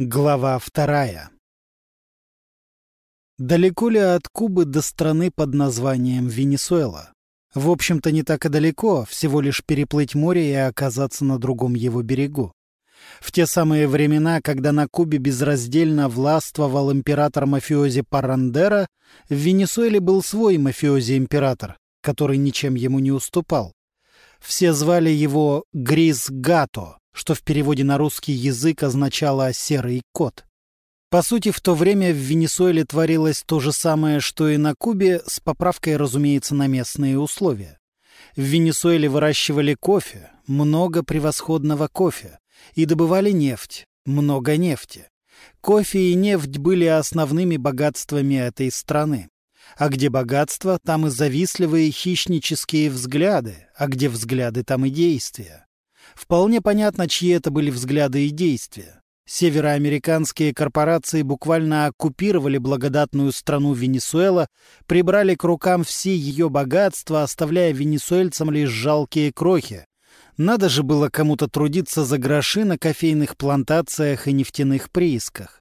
Глава вторая Далеко ли от Кубы до страны под названием Венесуэла? В общем-то, не так и далеко, всего лишь переплыть море и оказаться на другом его берегу. В те самые времена, когда на Кубе безраздельно властвовал император-мафиози Парандера, в Венесуэле был свой мафиози-император, который ничем ему не уступал. Все звали его Грис Гато, что в переводе на русский язык означало «серый кот». По сути, в то время в Венесуэле творилось то же самое, что и на Кубе, с поправкой, разумеется, на местные условия. В Венесуэле выращивали кофе, много превосходного кофе, и добывали нефть, много нефти. Кофе и нефть были основными богатствами этой страны. А где богатство, там и завистливые хищнические взгляды, а где взгляды, там и действия. Вполне понятно, чьи это были взгляды и действия. Североамериканские корпорации буквально оккупировали благодатную страну Венесуэла, прибрали к рукам все ее богатства, оставляя венесуэльцам лишь жалкие крохи. Надо же было кому-то трудиться за гроши на кофейных плантациях и нефтяных приисках.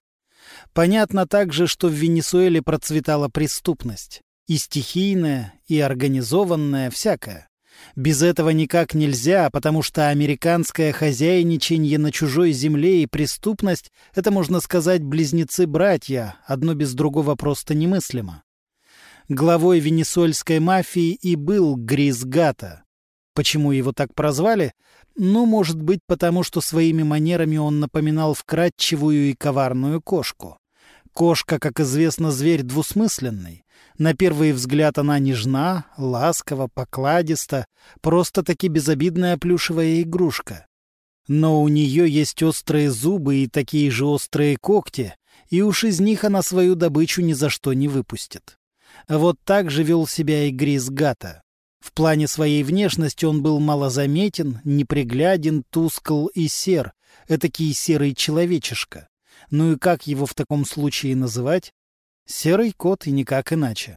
Понятно также, что в Венесуэле процветала преступность. И стихийная, и организованная, всякая. Без этого никак нельзя, потому что американское хозяйничанье на чужой земле и преступность — это, можно сказать, близнецы-братья, одно без другого просто немыслимо. Главой венесуэльской мафии и был Грис Гата. Почему его так прозвали? Ну, может быть, потому что своими манерами он напоминал вкрадчивую и коварную кошку. Кошка, как известно, зверь двусмысленный. На первый взгляд она нежна, ласкова, покладиста, просто-таки безобидная плюшевая игрушка. Но у нее есть острые зубы и такие же острые когти, и уж из них она свою добычу ни за что не выпустит. Вот так же вел себя и Грис Гата. В плане своей внешности он был малозаметен, непригляден, тускл и сер, этакий серый человечишка. Ну и как его в таком случае называть? Серый кот и никак иначе.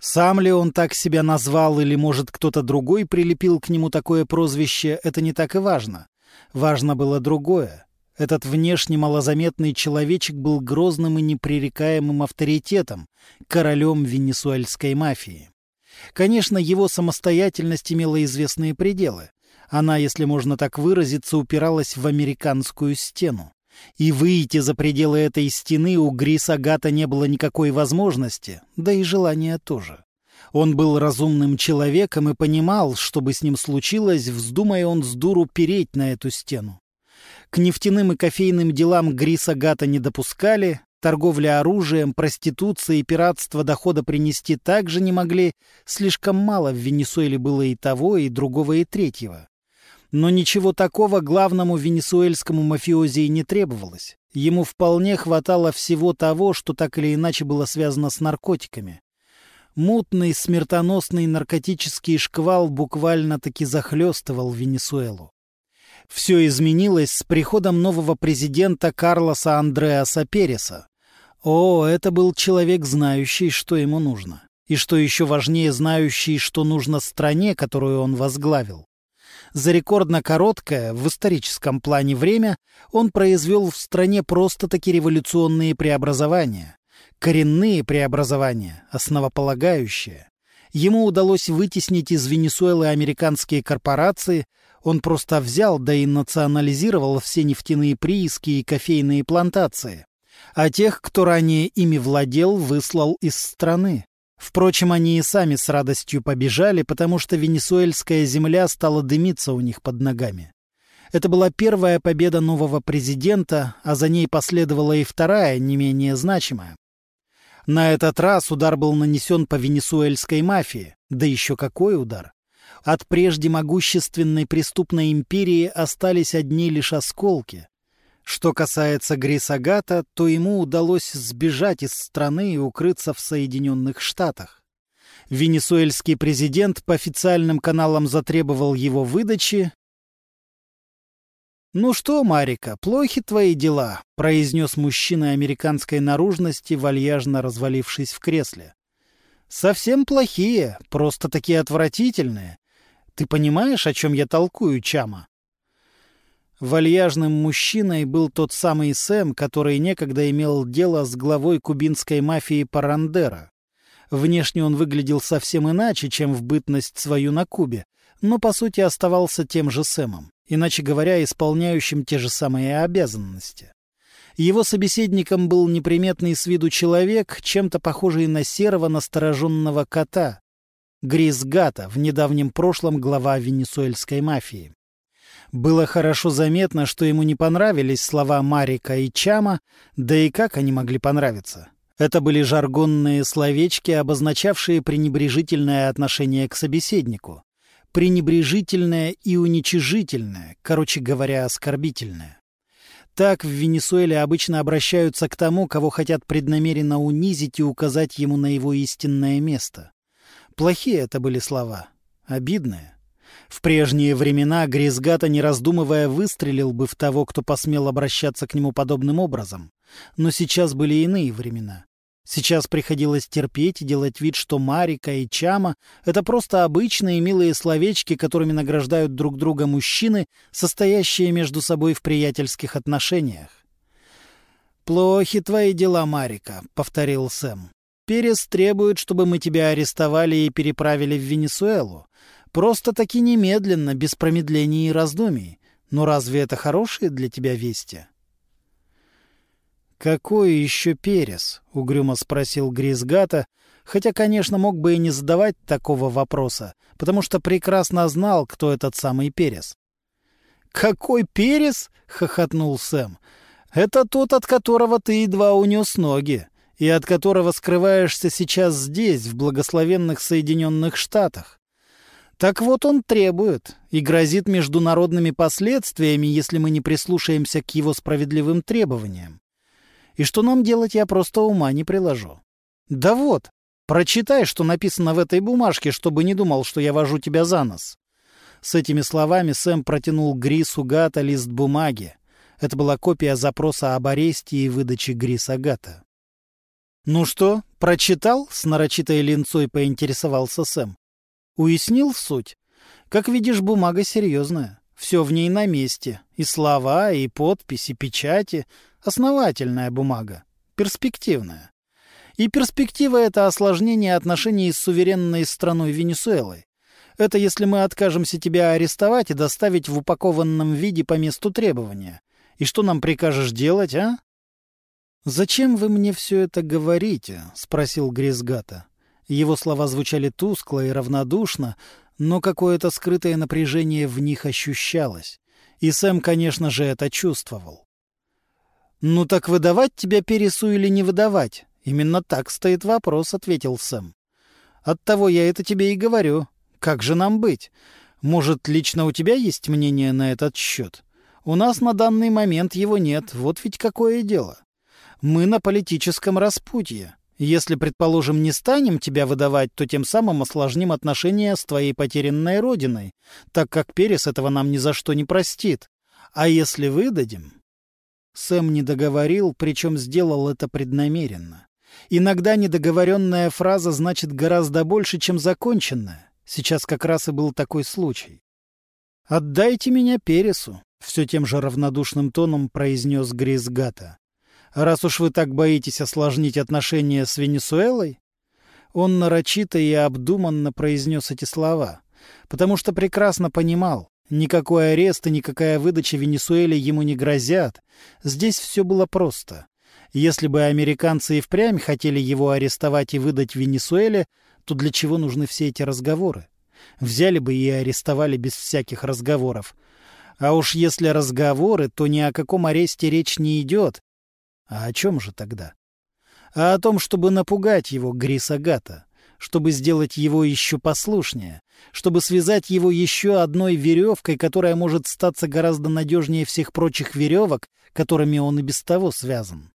Сам ли он так себя назвал или, может, кто-то другой прилепил к нему такое прозвище, это не так и важно. Важно было другое. Этот внешне малозаметный человечек был грозным и непререкаемым авторитетом, королем венесуэльской мафии. Конечно, его самостоятельность имела известные пределы. Она, если можно так выразиться, упиралась в американскую стену. И выйти за пределы этой стены у Гриса Гата не было никакой возможности, да и желания тоже. Он был разумным человеком и понимал, что бы с ним случилось, вздумая он с дуру переть на эту стену. К нефтяным и кофейным делам Гриса Гата не допускали, торговля оружием, проституция и пиратство дохода принести также не могли, слишком мало в Венесуэле было и того, и другого, и третьего. Но ничего такого главному венесуэльскому мафиози не требовалось. Ему вполне хватало всего того, что так или иначе было связано с наркотиками. Мутный, смертоносный наркотический шквал буквально-таки захлестывал Венесуэлу. Все изменилось с приходом нового президента Карлоса Андреаса Переса. О, это был человек, знающий, что ему нужно. И что еще важнее, знающий, что нужно стране, которую он возглавил. За рекордно короткое, в историческом плане время, он произвел в стране просто-таки революционные преобразования. Коренные преобразования, основополагающие. Ему удалось вытеснить из Венесуэлы американские корпорации, он просто взял, да и национализировал все нефтяные прииски и кофейные плантации. А тех, кто ранее ими владел, выслал из страны. Впрочем, они и сами с радостью побежали, потому что венесуэльская земля стала дымиться у них под ногами. Это была первая победа нового президента, а за ней последовала и вторая, не менее значимая. На этот раз удар был нанесен по венесуэльской мафии. Да еще какой удар! От прежде могущественной преступной империи остались одни лишь осколки. Что касается Грисагата, то ему удалось сбежать из страны и укрыться в Соединенных Штатах. Венесуэльский президент по официальным каналам затребовал его выдачи. «Ну что, Марика, плохи твои дела», — произнес мужчина американской наружности, вальяжно развалившись в кресле. «Совсем плохие, просто такие отвратительные. Ты понимаешь, о чем я толкую, Чама?» Вальяжным мужчиной был тот самый Сэм, который некогда имел дело с главой кубинской мафии Парандера. Внешне он выглядел совсем иначе, чем в бытность свою на Кубе, но по сути оставался тем же Сэмом, иначе говоря, исполняющим те же самые обязанности. Его собеседником был неприметный с виду человек, чем-то похожий на серого настороженного кота. Грис Гата, в недавнем прошлом глава венесуэльской мафии. Было хорошо заметно, что ему не понравились слова Марика и Чама, да и как они могли понравиться. Это были жаргонные словечки, обозначавшие пренебрежительное отношение к собеседнику. Пренебрежительное и уничижительное, короче говоря, оскорбительное. Так в Венесуэле обычно обращаются к тому, кого хотят преднамеренно унизить и указать ему на его истинное место. Плохие это были слова, обидные. В прежние времена Гризгата, не раздумывая, выстрелил бы в того, кто посмел обращаться к нему подобным образом. Но сейчас были иные времена. Сейчас приходилось терпеть и делать вид, что Марика и Чама — это просто обычные милые словечки, которыми награждают друг друга мужчины, состоящие между собой в приятельских отношениях. «Плохи твои дела, Марика», — повторил Сэм. «Перес требует, чтобы мы тебя арестовали и переправили в Венесуэлу. Просто-таки немедленно, без промедлений и раздумий. Но разве это хорошие для тебя вести? «Какой еще перес?» — угрюмо спросил Гризгата, хотя, конечно, мог бы и не задавать такого вопроса, потому что прекрасно знал, кто этот самый перес. «Какой перес?» — хохотнул Сэм. «Это тот, от которого ты едва унес ноги, и от которого скрываешься сейчас здесь, в благословенных Соединенных Штатах. Так вот он требует и грозит международными последствиями, если мы не прислушаемся к его справедливым требованиям. И что нам делать, я просто ума не приложу. Да вот, прочитай, что написано в этой бумажке, чтобы не думал, что я вожу тебя за нос. С этими словами Сэм протянул Грису Гата лист бумаги. Это была копия запроса об аресте и выдаче Гриса Гата. «Ну что, прочитал?» — с нарочитой линцой поинтересовался Сэм. Уяснил суть? Как видишь, бумага серьезная. Все в ней на месте. И слова, и подписи, печати. Основательная бумага. Перспективная. И перспектива — это осложнение отношений с суверенной страной Венесуэлой. Это если мы откажемся тебя арестовать и доставить в упакованном виде по месту требования. И что нам прикажешь делать, а? «Зачем вы мне все это говорите?» — спросил Гризгата. Его слова звучали тускло и равнодушно, но какое-то скрытое напряжение в них ощущалось. И Сэм, конечно же, это чувствовал. «Ну так выдавать тебя Пересу или не выдавать? Именно так стоит вопрос», — ответил Сэм. «Оттого я это тебе и говорю. Как же нам быть? Может, лично у тебя есть мнение на этот счет? У нас на данный момент его нет, вот ведь какое дело. Мы на политическом распутье. Если, предположим, не станем тебя выдавать, то тем самым осложним отношения с твоей потерянной родиной, так как Перес этого нам ни за что не простит. А если выдадим...» Сэм не договорил, причем сделал это преднамеренно. Иногда недоговоренная фраза значит гораздо больше, чем законченная. Сейчас как раз и был такой случай. «Отдайте меня Пересу», — все тем же равнодушным тоном произнес Гризгата раз уж вы так боитесь осложнить отношения с Венесуэлой? Он нарочито и обдуманно произнес эти слова, потому что прекрасно понимал, никакой арест и никакая выдача Венесуэле ему не грозят. Здесь все было просто. Если бы американцы и впрямь хотели его арестовать и выдать Венесуэле, то для чего нужны все эти разговоры? Взяли бы и арестовали без всяких разговоров. А уж если разговоры, то ни о каком аресте речь не идет, а о чем же тогда? А о том, чтобы напугать его Грисагата, чтобы сделать его еще послушнее, чтобы связать его еще одной веревкой, которая может статься гораздо надежнее всех прочих веревок, которыми он и без того связан.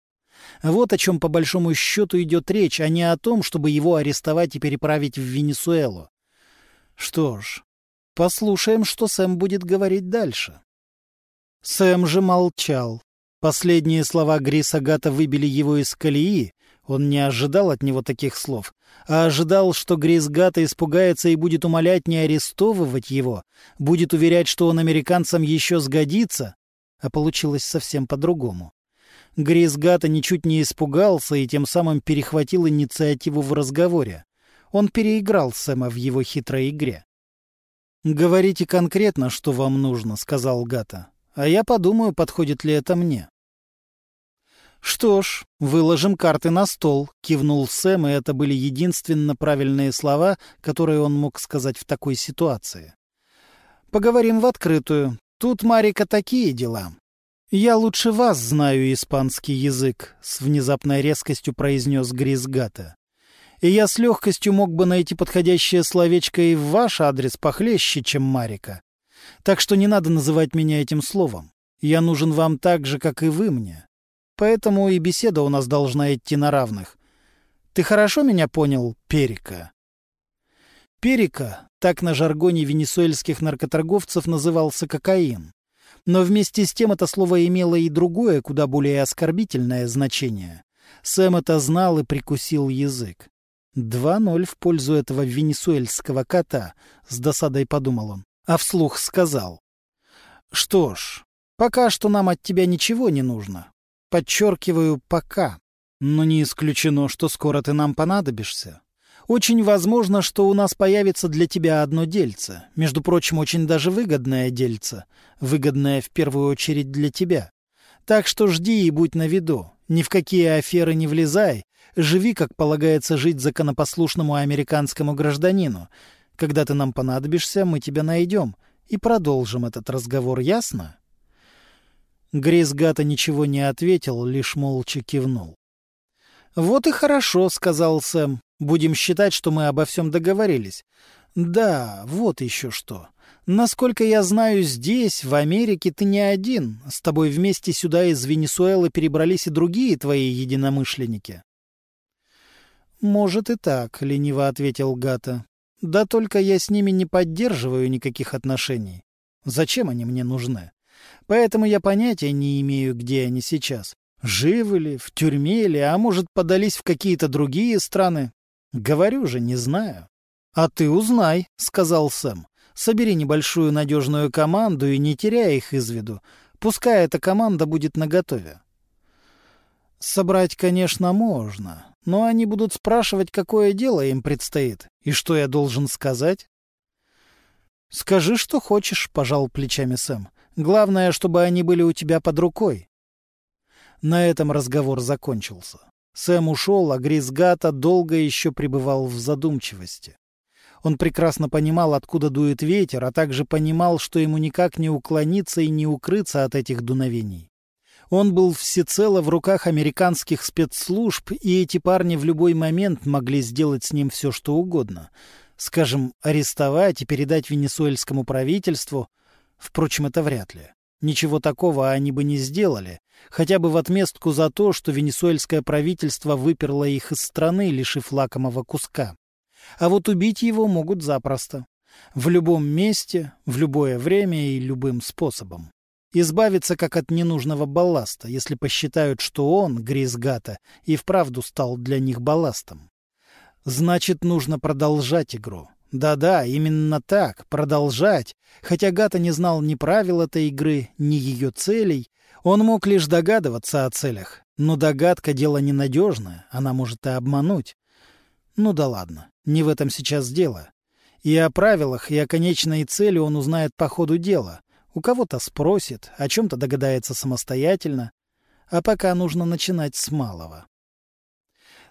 Вот о чем по большому счету идет речь, а не о том, чтобы его арестовать и переправить в Венесуэлу. Что ж, послушаем, что Сэм будет говорить дальше. Сэм же молчал, Последние слова Гриса Гата выбили его из колеи. Он не ожидал от него таких слов, а ожидал, что Грис Гата испугается и будет умолять не арестовывать его, будет уверять, что он американцам еще сгодится. а получилось совсем по-другому. Грис Гата ничуть не испугался и тем самым перехватил инициативу в разговоре. Он переиграл Сэма в его хитрой игре. «Говорите конкретно, что вам нужно», — сказал Гата. «А я подумаю, подходит ли это мне». «Что ж, выложим карты на стол», — кивнул Сэм, и это были единственно правильные слова, которые он мог сказать в такой ситуации. «Поговорим в открытую. Тут, Марика, такие дела. Я лучше вас знаю испанский язык», — с внезапной резкостью произнес Гризгата. «И я с легкостью мог бы найти подходящее словечко и в ваш адрес похлеще, чем Марика. Так что не надо называть меня этим словом. Я нужен вам так же, как и вы мне. Поэтому и беседа у нас должна идти на равных. Ты хорошо меня понял, Перика? Перика, так на жаргоне венесуэльских наркоторговцев назывался кокаин. Но вместе с тем это слово имело и другое, куда более оскорбительное значение. Сэм это знал и прикусил язык. Два ноль в пользу этого венесуэльского кота, с досадой подумал он, а вслух сказал. Что ж, пока что нам от тебя ничего не нужно. Подчеркиваю «пока». Но не исключено, что скоро ты нам понадобишься. Очень возможно, что у нас появится для тебя одно дельце. Между прочим, очень даже выгодное дельце. Выгодное в первую очередь для тебя. Так что жди и будь на виду. Ни в какие аферы не влезай. Живи, как полагается жить законопослушному американскому гражданину. Когда ты нам понадобишься, мы тебя найдем. И продолжим этот разговор, ясно? Грейс Гата ничего не ответил, лишь молча кивнул. «Вот и хорошо», — сказал Сэм. «Будем считать, что мы обо всем договорились. Да, вот еще что. Насколько я знаю, здесь, в Америке, ты не один. С тобой вместе сюда из Венесуэлы перебрались и другие твои единомышленники». «Может и так», — лениво ответил Гата. «Да только я с ними не поддерживаю никаких отношений. Зачем они мне нужны? Поэтому я понятия не имею, где они сейчас. Живы ли, в тюрьме ли, а может, подались в какие-то другие страны. Говорю же, не знаю. — А ты узнай, — сказал Сэм. — Собери небольшую надежную команду и не теряй их из виду. Пускай эта команда будет наготове. Собрать, конечно, можно, но они будут спрашивать, какое дело им предстоит, и что я должен сказать. — Скажи, что хочешь, — пожал плечами Сэм. Главное, чтобы они были у тебя под рукой. На этом разговор закончился. Сэм ушел, а Гризгата долго еще пребывал в задумчивости. Он прекрасно понимал, откуда дует ветер, а также понимал, что ему никак не уклониться и не укрыться от этих дуновений. Он был всецело в руках американских спецслужб, и эти парни в любой момент могли сделать с ним все, что угодно. Скажем, арестовать и передать венесуэльскому правительству — Впрочем, это вряд ли. Ничего такого они бы не сделали, хотя бы в отместку за то, что венесуэльское правительство выперло их из страны, лишив лакомого куска. А вот убить его могут запросто. В любом месте, в любое время и любым способом. Избавиться как от ненужного балласта, если посчитают, что он, Гризгата, и вправду стал для них балластом. Значит, нужно продолжать игру. Да-да, именно так, продолжать. Хотя Гата не знал ни правил этой игры, ни ее целей, он мог лишь догадываться о целях. Но догадка — дело ненадежное, она может и обмануть. Ну да ладно, не в этом сейчас дело. И о правилах, и о конечной цели он узнает по ходу дела. У кого-то спросит, о чем-то догадается самостоятельно. А пока нужно начинать с малого.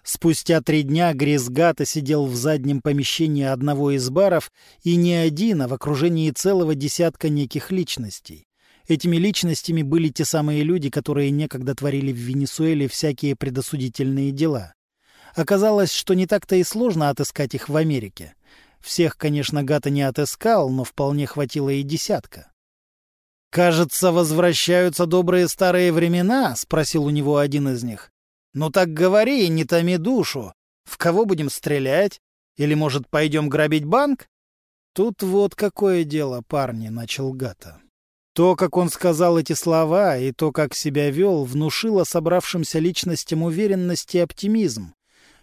Спустя три дня Гризгата сидел в заднем помещении одного из баров, и не один, а в окружении целого десятка неких личностей. Этими личностями были те самые люди, которые некогда творили в Венесуэле всякие предосудительные дела. Оказалось, что не так-то и сложно отыскать их в Америке. Всех, конечно, Гата не отыскал, но вполне хватило и десятка. «Кажется, возвращаются добрые старые времена?» — спросил у него один из них. «Ну так говори, не томи душу. В кого будем стрелять? Или, может, пойдем грабить банк?» «Тут вот какое дело, парни», — начал Гата. То, как он сказал эти слова, и то, как себя вел, внушило собравшимся личностям уверенность и оптимизм.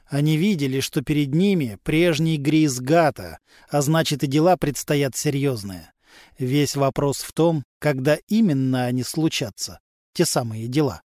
Они видели, что перед ними прежний Грис Гата, а значит и дела предстоят серьезные. Весь вопрос в том, когда именно они случатся, те самые дела.